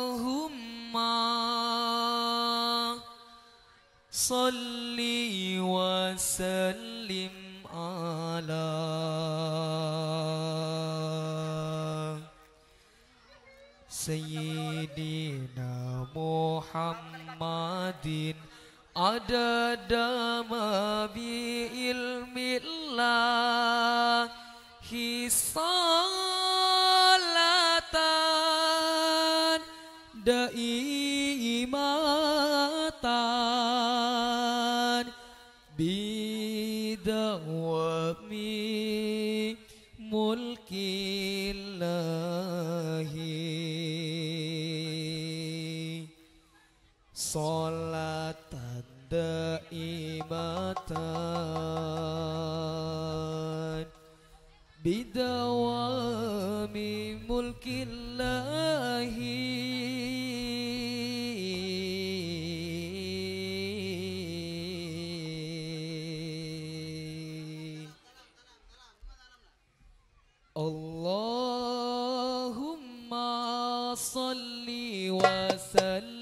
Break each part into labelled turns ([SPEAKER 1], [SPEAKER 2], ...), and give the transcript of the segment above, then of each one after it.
[SPEAKER 1] اللهم صل وسلم على سيدنا محمد عدد ما بعلم الله صلاة دائمة بدوام ملك الله صلاة دائمة بدوام ملك الله اللهم صل وسلم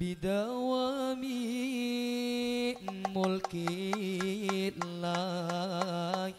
[SPEAKER 1] بدوام ملك الله